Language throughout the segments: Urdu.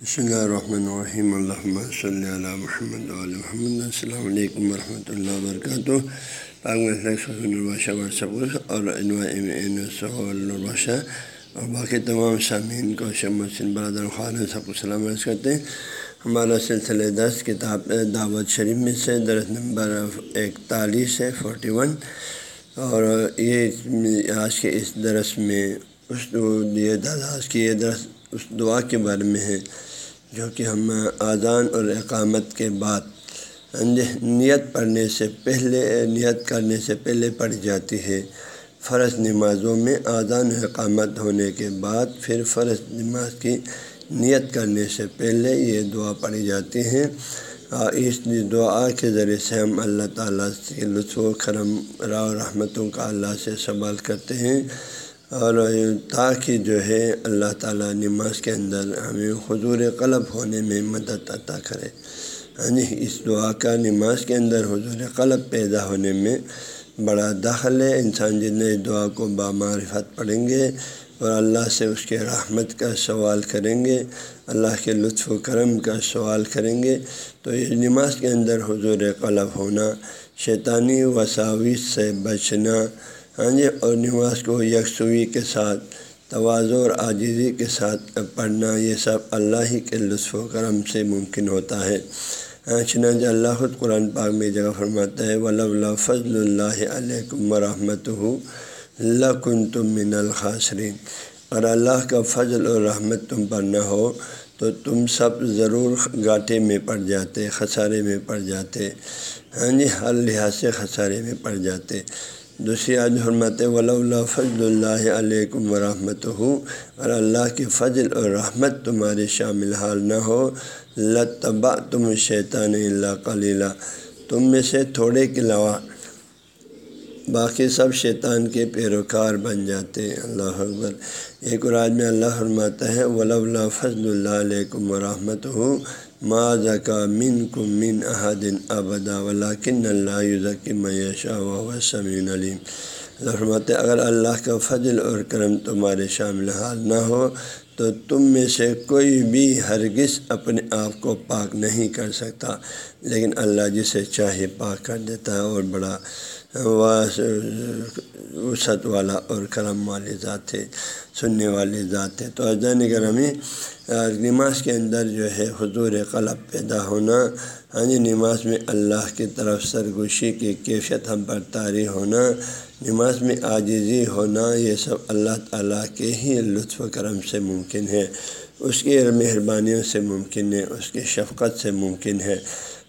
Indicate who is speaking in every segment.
Speaker 1: بسم اللہ الرحمن الرحیم الحمۃ صلی اللہ محمد علیہ محمد السلام علیکم ورحمۃ اللہ وبرکاتہ اور الباشہ اور باقی تمام سامعین کو شمسن برادر خان سب کو سلام عرض کرتے ہیں ہمارا سلسلہ دس کتاب دعوت شریف میں سے درس نمبر اکتالیس ہے فورٹی ون اور یہ آج کے اس درس میں اس یہ آج کی یہ درس اس دعا کے بارے میں ہے، جو کہ ہم اذان اور اقامت کے بعد نیت پڑھنے سے پہلے، نیت کرنے سے پہلے پڑھی جاتی ہے۔ فرض نمازوں میں اذان و اقامت ہونے کے بعد پھر فرض نماز کی نیت کرنے سے پہلے یہ دعا پڑھی جاتی ہیں اس دعا کے ذریعے سے ہم اللہ تعالیٰ سے لطف و کرم را رحمتوں کا اللہ سے سوال کرتے ہیں۔ اور تاکہ جو ہے اللہ تعالیٰ نماز کے اندر ہمیں حضور قلب ہونے میں مدد عطا کرے۔ ہاں جی اس دعا کا نماز کے اندر حضور قلب پیدا ہونے میں بڑا دخل ہے۔ انسان جتنے دعا کو بامعرفت پڑھیں گے اور اللہ سے اس کے رحمت کا سوال کریں گے، اللہ کے لطف و کرم کا سوال کریں گے، تو اس نماز کے اندر حضور قلب ہونا شیطانی وساوس سے بچنا ہاں جی اور نماز کو یکسوئی کے ساتھ توازو اور عاجزی کے ساتھ پڑھنا، یہ سب اللہ ہی کے لطف و کرم سے ممکن ہوتا ہے۔ ہاں، چنانچہ اللہ خود قرآن پاک میں جگہ فرماتا ہے ولا فضل اللہ علیکم ورحمۃ لکن تم من الخاصرین اور اللہ کا فضل اور رحمت تم پر نہ ہو، تو تم سب ضرور گاٹے میں پڑ جاتے، خسارے میں پڑ جاتے۔ ہاں جی ہر لحاظ سے خسارے میں پڑ جاتے۔ دوسری آج حرمت ولا اللہ فضل اللہ علیکم ورحمۃ ہو اور اللہ کی فضل اور رحمت تمہارے شامل حال نہ ہو۔ لتبا تم شیطان اللہ کلیلہ تم میں سے تھوڑے کے علاوہ باقی سب شیطان کے پیروکار بن جاتے ہیں۔ اللہ اکبر۔ ایک قرآن میں اللہ فرماتا ہے ولا اللہ فضل اللہ علیکم ورحمۃ ہو ما ذکا من کم من احدن ابدا ولاکن اللہ ذکی میشا و سمین علیم فرماتے اگر اللہ کا فضل اور کرم تمہارے شامل حال نہ ہو، تو تم میں سے کوئی بھی ہرگز اپنے آپ کو پاک نہیں کر سکتا، لیکن اللہ جسے چاہے پاک کر دیتا ہے اور بڑا وسعت والا اور کرم والے ذات تھے، سننے والے ذات تھے۔ تو اذان گرمی نماز کے اندر جو ہے حضور قلب پیدا ہونا ہاں جی نماز میں اللہ کی طرف سرگوشی کی کیفیت ہم پر طاری ہونا، نماز میں عاجزی ہونا، یہ سب اللہ تعالیٰ کے ہی لطف و کرم سے ممکن ہے۔ اس کی مہربانیوں سے ممکن ہے، اس کی شفقت سے ممکن ہے۔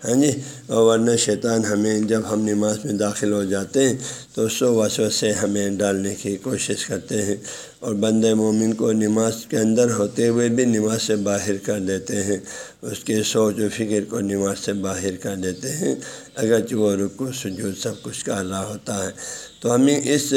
Speaker 1: ہاں جی؟ اور ورنہ شیطان ہمیں جب ہم نماز میں داخل ہو جاتے ہیں تو سو وسو سے ہمیں ڈالنے کی کوشش کرتے ہیں اور بند مومن کو نماز کے اندر ہوتے ہوئے بھی نماز سے باہر کر دیتے ہیں۔ اس کے سوچ و فکر کو نماز سے باہر کر دیتے ہیں۔ اگرچہ وہ رکو سجود سب کچھ کر رہا ہوتا ہے۔ تو ہمیں اس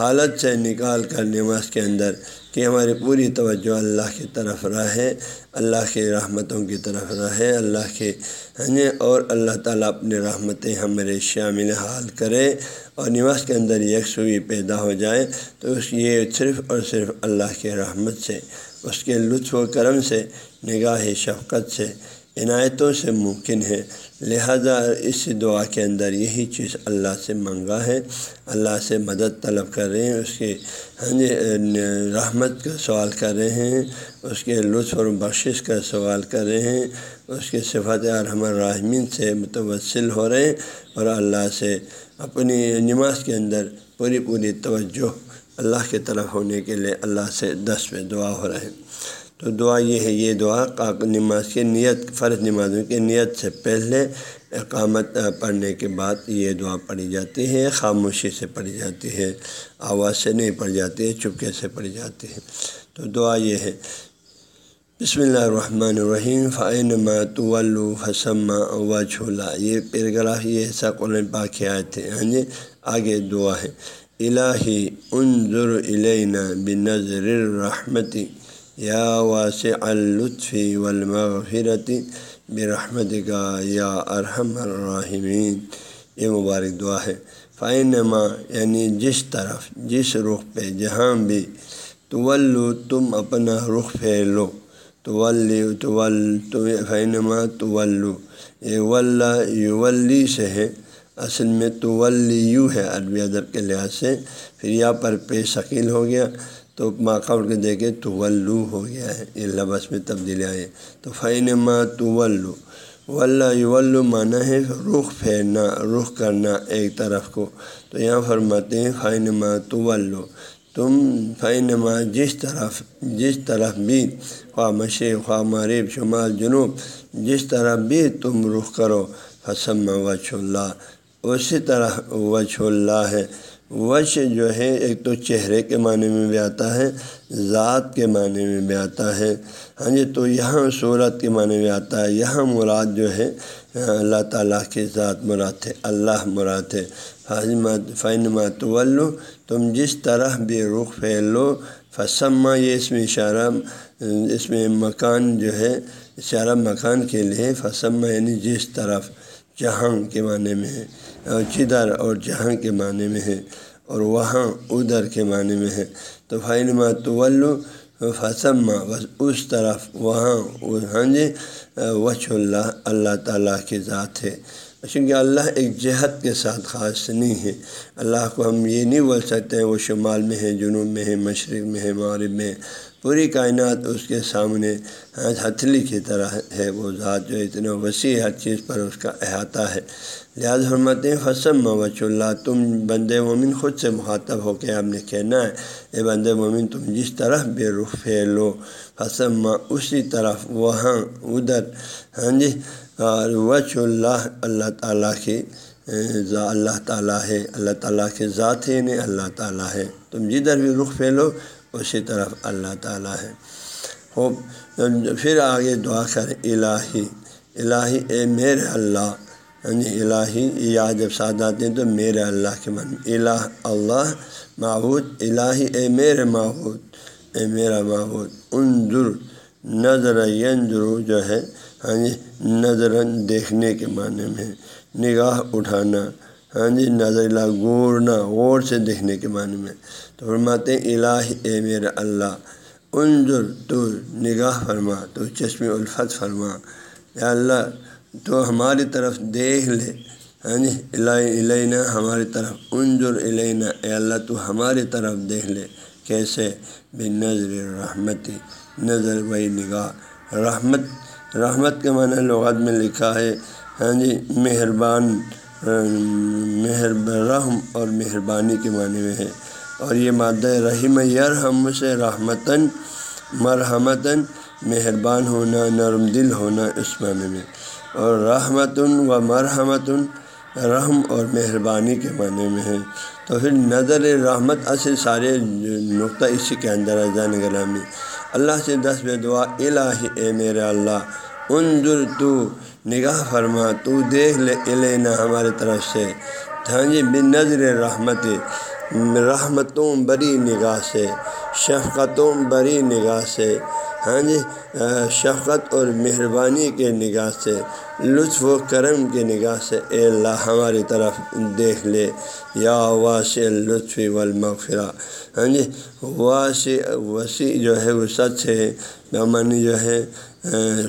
Speaker 1: حالت سے نکال کر نماز کے اندر کہ ہماری پوری توجہ اللہ کی طرف رہے اللہ کی رحمتوں کی طرف رہے اللہ کے ہاں اور اللہ تعالیٰ اپنی رحمتیں ہمارے شامل حال کرے اور نماز کے اندر یکسوئی پیدا ہو جائے تو اس یہ صرف اور صرف اللہ کے رحمت سے، اس کے لطف و کرم سے، نگاہ شفقت سے عنایتوں سے ممکن ہے۔ لہذا اس دعا کے اندر یہی چیز اللہ سے منگا ہے۔ اللہ سے مدد طلب کر رہے ہیں، اس کے ہاں جی، رحمت کا سوال کر رہے ہیں، اس کے لطف اور بخشش کا سوال کر رہے ہیں۔ اس کے صفت ارحم الرحمین سے متوسل ہو رہے ہیں اور اللہ سے اپنی نماز کے اندر پوری پوری توجہ اللہ کی طرف ہونے کے لیے اللہ سے دس میں دعا ہو رہے ہیں تو دعا یہ ہے، یہ دعا نماز کی نیت، فرض نمازوں کی نیت سے پہلے اقامت پڑھنے کے بعد یہ دعا پڑھی جاتی ہے، خاموشی سے پڑھی جاتی ہے، آواز سے نہیں پڑھی جاتی ہے، چپکے سے پڑھی جاتی ہے۔ تو دعا یہ ہے۔ بسم اللہ الرحمن الرحیم۔ فعین ماتو حسمہ و جھولا یہ پیراگراف، یہ ایسا قرآن پاک آئے تھے ہاں جی آگے دعا ہے۔ الہی انظر الینا بنظر الرحمتی۔ یا واسع الطفی والمغفرت برحمت کا یا ارحم الرحمین یہ مبارک دعا ہے. فائنما یعنی جس طرف، جس رخ پہ جہاں بھی تو تم اپنا رخ پھیر لو طول تو فینما طولو یہ ولہ یولی سے ہے. اصل میں تولیو ہے عربی ادب کے لحاظ سے. پھر یہاں پر پے شکیل ہو گیا. تو ماقبل کے دیکھے طولو ہو گیا ہے، یہ لفظ میں تبدیلی آئے تو فینما طولو ولہ یولو معنی ہے رخ پھیرنا، رخ کرنا ایک طرف کو۔ تو یہاں فرماتے ہیں فینما طولو تم فینما جس طرف جس طرف بھی، خواہ مشرق، خواہ مغرب، شمال، جنوب، جس طرف بھی تم رخ کرو حسم وچ اللہ اسی طرح وچ اللہ ہے۔ وش جو ہے، ایک تو چہرے کے معنی میں بھی آتا ہے، ذات کے معنی میں بھی آتا ہے۔ ہاں جی تو یہاں صورت کے معنی میں آتا ہے۔ یہاں مراد جو ہے، اللہ تعالیٰ کے ذات مراد ہے، اللہ مراد ہے۔ فاضمات فین ماتولو تم جس طرح بھی رخ پھیلو، فسما، یہ اس میں اشارہ، اس میں مکان جو ہے، اشارہ مکان کے لیے، فسما یعنی جس طرف۔ جہاں کے معنی میں ہے، اور جدھر اور جہاں کے معنی میں ہے، اور وہاں ادھر کے معنی میں ہے۔ تو فائن ماتولو فسما بس اس طرف وہاں ہاں جی وچ اللہ اللہ تعالیٰ کی ذات ہے۔ چونکہ اللہ ایک جہت کے ساتھ خاص نہیں ہے۔ اللہ کو ہم یہ نہیں بول سکتے ہیں، وہ شمال میں ہے، جنوب میں ہے، مشرق میں ہے، مغرب میں پوری کائنات اس کے سامنے ہتھلی کی طرح ہے۔ وہ ذات جو اتنا وسیع ہر چیز پر اس کا احاطہ ہے۔ لہٰذا حرمت فسم وچ اللہ تم بند مومن خود سے مخاطب ہو کے آپ نے کہنا ہے، اے بند مومن، تم جس طرح بے رخ پھیلو۔ فسم اسی طرف، وہاں، ادھر ہاں جی اور وچ اللہ اللہ تعالیٰ کی اللہ تعالیٰ ہے۔ اللہ تعالیٰ کے ذات ہے نہیں اللہ تعالیٰ ہے۔ تم جدھر بھی رخ پھیلو اسی طرف اللہ تعالیٰ ہے۔ خوب پھر آگے دعا کر الہی الہی، اے میرے اللہ یعنی الہی، یا جب ساتھ آتے ہیں تو میرے اللہ کے من، الہ اللہ معبود، الہی، اے میرے معبود، اے میرا معبود، انظر، نظر ینظر، جو ہے ہاں جی نظر دیکھنے کے معنی میں نگاہ اٹھانا ہاں جی نظر گورنا غور سے دیکھنے کے معنی میں۔ تو فرماتے ہیں الہ اے میرا اللہ، انظر، تو نگاہ فرما، تو چشم الفت فرما۔ یا اللہ، تو ہماری طرف دیکھ لے۔ ہاں جی علینا ہماری طرف، انظر علینا اے اللہ، تو ہماری طرف دیکھ لے۔ کیسے؟ بے نظر رحمتی نظر وہی نگاہ۔ رحمت رحمت کے معنی لغت میں لکھا ہے۔ ہاں جی مہربان مہر رحم اور مہربانی کے معنی میں ہے۔ اور یہ مادہ رحیم یرحم سے رحمتاً، مرحمتاً مہربان ہونا، نرم دل ہونا اس معنی میں۔ اور رحمتن و مرحمتن رحم اور مہربانی کے معنی میں ہے۔ تو پھر نظر رحمت اصل سارے نقطہ اسی کے اندر جان گرامی۔ اللہ سے دس بے دعا، الہی، اے میرے اللہ۔ انظر تو، نگاہ فرما، تو دیکھ لے لینا ہمارے طرف سے۔ ہاں جی بن نظر رحمت، رحمتوں بری نگاہ سے، شفقتوں بری نگاہ سے۔ ہاں جی شفقت اور مہربانی کے نگاہ سے، لطف و کرم کے نگاہ سے اے اللہ ہماری طرف دیکھ لے۔ یا واسع لطف والمغفرہ۔ ہاں جی واسع، وسیع جو ہے وہ سچ ہے بیمانی جو ہے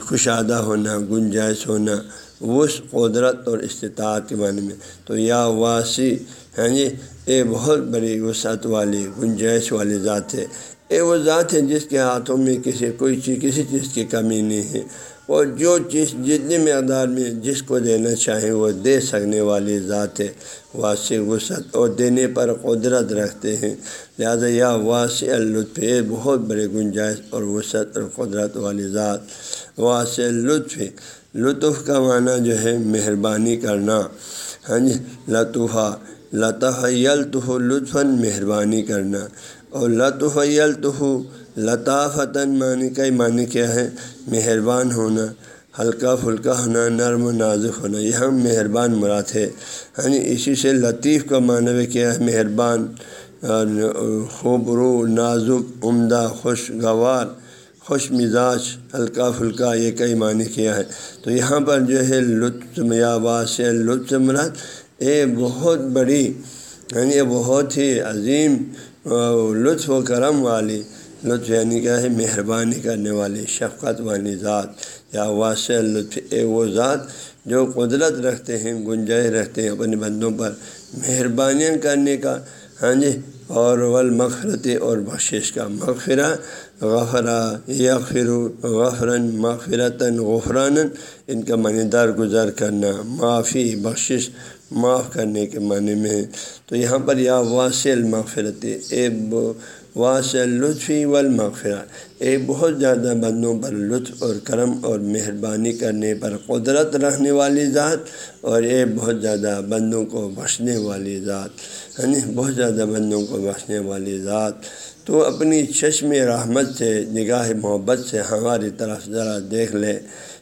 Speaker 1: خوشادہ ہونا، گنجائش ہونا وس قدرت اور استطاعت کے معنی میں۔ تو یا واسی یعنی، ہاں جی اے بہت بڑی وسعت والی، گنجائش والی ذات ہے۔ اے وہ ذات ہے جس کے ہاتھوں میں کسی کوئی چیز، کسی چیز کی کمی نہیں ہے۔ اور جو چیز جتنی مقدار میں جس کو دینا چاہیں وہ دے سکنے والی ذات ہے، واسع وسعت اور دینے پر قدرت رکھتے ہیں۔ لہٰذا یا واسع لطف بہت بڑے گنجائش اور وسعت اور قدرت والی ذات۔ واسع لطف لطف کا معنی جو ہے مہربانی کرنا۔ ہاں جی لطفہ لطف یلطف لطف مہربانی کرنا۔ اور لطف یلطف لطافتاً معنی کا معنی کیا ہے؟ مہربان ہونا، ہلکا پھلکا ہونا، نرم و نازک ہونا، یہ ہم مہربان مراد ہے ہاں یعنی اسی سے لطیف کا معنی کیا ہے؟ مہربان خوب رو نازک، عمدہ، خوشگوار، خوش مزاج، ہلکا پھلکا، یہ کئی معنی کیا ہے؟ تو یہاں پر جو ہے لطف یا باس لطف مراد، یہ بہت بڑی یعنی یہ بہت ہی عظیم لطف و کرم والی، لطف یعنی کیا ہے مہربانی کرنے والی، شفقت والی ذات، یا واسع لطف اے وہ ذات جو قدرت رکھتے ہیں، گنجائش رکھتے ہیں اپنے بندوں پر، مہربانیاں کرنے کا ہاں جی اور والمغفرت اور بخشش کا مغفرہ غفرا یغفر غفرن، مغفرتاً غفران ان کا معنی در گزر کرنا، معافی، بخشش معاف کرنے کے معنی میں ہے۔ تو یہاں پر یا واصل مغفرت اے واصل لطفی والمغفرہ۔ اے بہت زیادہ بندوں پر لطف اور کرم اور مہربانی کرنے پر قدرت رہنے والی ذات اور اے بہت زیادہ بندوں کو بخشنے والی ذات۔ یعنی بہت زیادہ بندوں کو بخشنے والی ذات۔ تو اپنی چشم رحمت سے، نگاہ محبت سے ہماری طرف ذرا دیکھ لے۔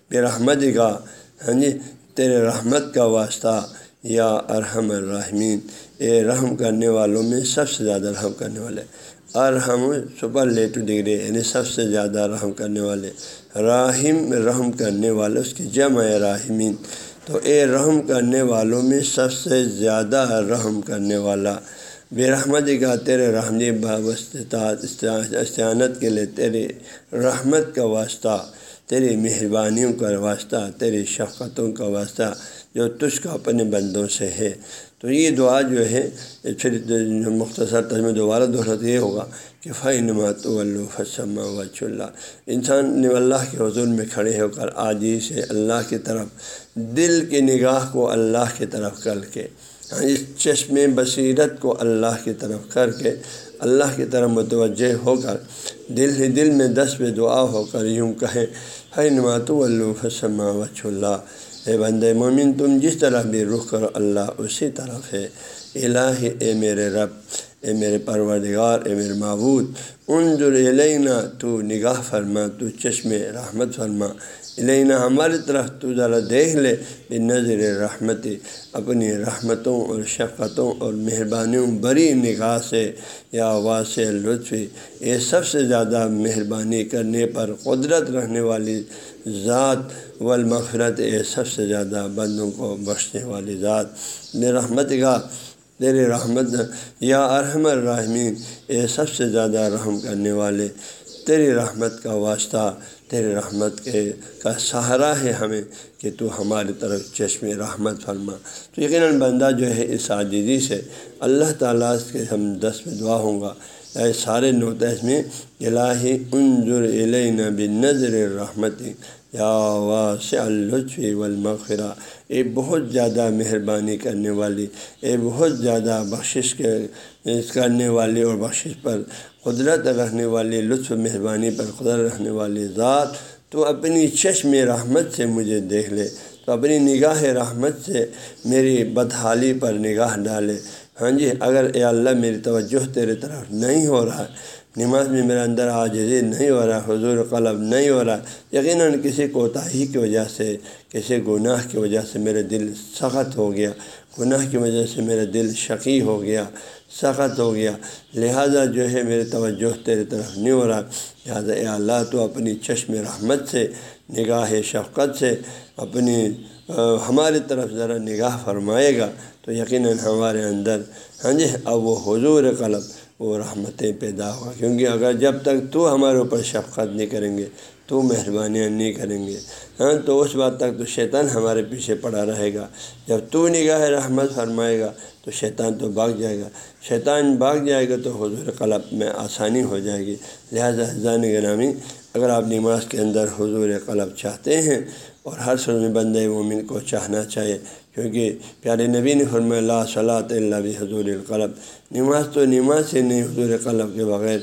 Speaker 1: بے رحمت کا ہاں جی تیرے رحمت کا واسطہ۔ یا ارحم الرحمین اے رحم کرنے والوں میں سب سے زیادہ رحم کرنے والے۔ ارحم سپر لیٹو ڈگری یعنی سب سے زیادہ رحم کرنے والے۔ راہم رحم کرنے والے، اس کی جمع راہمین تو اے رحم کرنے والوں میں سب سے زیادہ رحم کرنے والا۔ بے رحمت کا تیرے رحمی بابستطاعت استعانت کے لیے تیرے رحمت کا واسطہ تیری مہربانیوں کا واسطہ تیری شفقتوں کا واسطہ۔ جو تجھ کا اپنے بندوں سے ہے۔ تو یہ دعا جو ہے پھر مختصر تجمہ دوبارہ دہرت یہ ہوگا کہ فی نمات فسما وچ اللہ انسان اللہ کے حضور میں کھڑے ہو کر آجی سے اللہ کی طرف دل کی نگاہ کو اللہ کی طرف کر کے ہاں، اس چشم بصیرت کو اللہ کی طرف کر کے اللہ کی طرف متوجہ ہو کر دل ہی دل میں دس بے دعا ہو کر یوں کہیں ہے نمات فسما وچ اللہ اے بند مومن، تم جس طرح بھی رخ کرو، اللہ اسی طرف ہے۔ الہ اے میرے رب، اے میرے پروردگار، اے میرے معبود ان جو علینا تو نگاہ فرما، تو چشم رحمت فرما۔ لینا ہماری طرف تو ذرا دیکھ لے، بے نظر رحمت، اپنی رحمتوں اور شفقتوں اور مہربانیوں بڑی نگاہ سے یا واسع لطف، یہ سب سے زیادہ مہربانی کرنے پر قدرت رہنے والی ذات والمغفرت، یہ سب سے زیادہ بندوں کو بخشنے والی ذات۔ بے رحمت کا تیرے رحمت، یا ارحم الرحمین یہ سب سے زیادہ رحم کرنے والے، تیری رحمت کا واسطہ تیرے رحمت کے کا سہارا ہے ہمیں کہ تو ہماری طرف چشم رحمت فرما۔ تو یقیناً بندہ جو ہے اس عاجزی سے اللہ تعالیٰ کے ہم دس میں دعا ہوں گا۔ اے سارے نوتحس میں الہی انظر علیہ بن نظر رحمت یا واسع الطف والمغفرہ۔ اے بہت زیادہ مہربانی کرنے والی، اے بہت زیادہ بخشش کے، کرنے والی اور بخشش پر قدرت رکھنے والی، لطف مہربانی پر قدرت رکھنے والی ذات تو اپنی چشم رحمت سے مجھے دیکھ لے، تو اپنی نگاہ رحمت سے میری بدحالی پر نگاہ ڈالے۔ ہاں جی اگر اے اللہ میری توجہ تیرے طرف نہیں ہو رہا نماز میں میرے اندر آجزی نہیں ہو رہا، حضور قلب نہیں ہو رہا۔ یقیناً کسی کوتاہی کی وجہ سے، کسی گناہ کی وجہ سے میرے دل سخت ہو گیا۔ گناہ کی وجہ سے میرا دل شقی ہو گیا، سخت ہو گیا۔ لہٰذا جو ہے میرے توجہ تیرے طرف نہیں ہو رہا۔ لہٰذا اے اللہ، تو اپنی چشم رحمت سے، نگاہ شفقت سے اپنی ہماری طرف ذرا نگاہ فرمائے گا۔ تو یقیناً ہمارے اندر ہاں جی اب وہ حضور قلب وہ رحمتیں پیدا ہوا کیونکہ اگر جب تک تو ہمارے اوپر شفقت نہیں کریں گے، تو مہربانیاں نہیں کریں گے۔ ہاں تو اس بات تک تو شیطان ہمارے پیچھے پڑا رہے گا۔ جب تو نگاہ رحمت فرمائے گا، تو شیطان تو بھاگ جائے گا۔ شیطان بھاگ جائے گا تو حضور قلب میں آسانی ہو جائے گی۔ لہٰذا حضان گرامی اگر آپ نماز کے اندر حضور قلب چاہتے ہیں اور ہر میں بند مومن کو چاہنا چاہیے کیونکہ پیارے نبی نے فرم اللہ صلاۃ اللہ بھی حضور القلب۔ نماز تو نماز سے نہیں، حضور قلب کے بغیر۔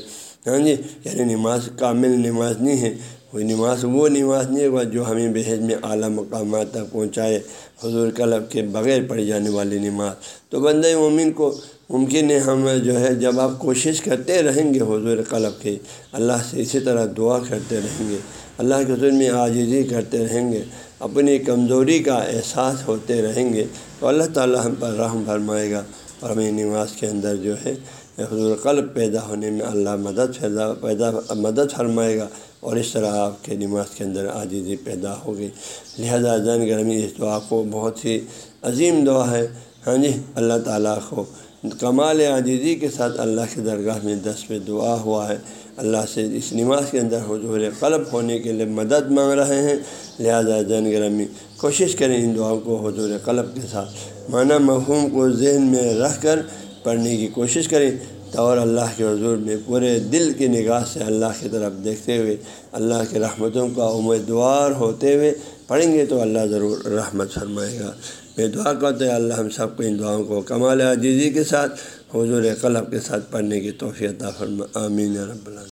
Speaker 1: ہاں جی یعنی نماز کامل نماز نہیں ہے۔ کوئی نماز، وہ نماز نہیں ہوگا جو ہمیں بحث میں اعلیٰ مقامات تک پہنچائے۔ حضور قلب کے بغیر پڑھی جانے والی نماز۔ تو بندہ مومن کو ممکن ہے ہم جو ہے، جب آپ کوشش کرتے رہیں گے حضور قلب کی، اللہ سے اسی طرح دعا کرتے رہیں گے۔ اللہ کے حضور میں عاجزی کرتے رہیں گے۔ اپنی کمزوری کا احساس ہوتے رہیں گے۔ تو اللہ تعالیٰ ہم پر رحم فرمائے گا۔ اور ہمیں نماز کے اندر جو ہے، حضور قلب پیدا ہونے میں اللہ مدد پیدا پیدا، مدد فرمائے گا۔ اور اس طرح آپ کے نماز کے اندر عاجزی پیدا ہوگی۔ لہذا زین گرمی اس دعا کو بہت ہی عظیم دعا ہے۔ ہاں جی اللہ تعالیٰ کو کمال عاجزی کے ساتھ اللہ کی درگاہ میں دس پہ دعا ہوا ہے۔ اللہ سے اس نماز کے اندر حضور قلب ہونے کے لیے مدد مانگ رہے ہیں۔ لہٰذا زین گرمی کوشش کریں ان دعاؤں کو حضور قلب کے ساتھ معنی مفہوم کو ذہن میں رکھ کر پڑھنے کی کوشش کریں۔ تو اور اللہ کے حضور میں پورے دل کی نگاہ سے اللہ کی طرف دیکھتے ہوئے، اللہ کے رحمتوں کا امیدوار ہوتے ہوئے پڑھیں گے تو اللہ ضرور رحمت فرمائے گا۔ میں دعا کرتے ہیں اللہ ہم سب کو ان دعاؤں کو کمال عزیزی کے ساتھ، حضور قلب کے ساتھ پڑھنے کی توفیع فرما، آمین رب اللہ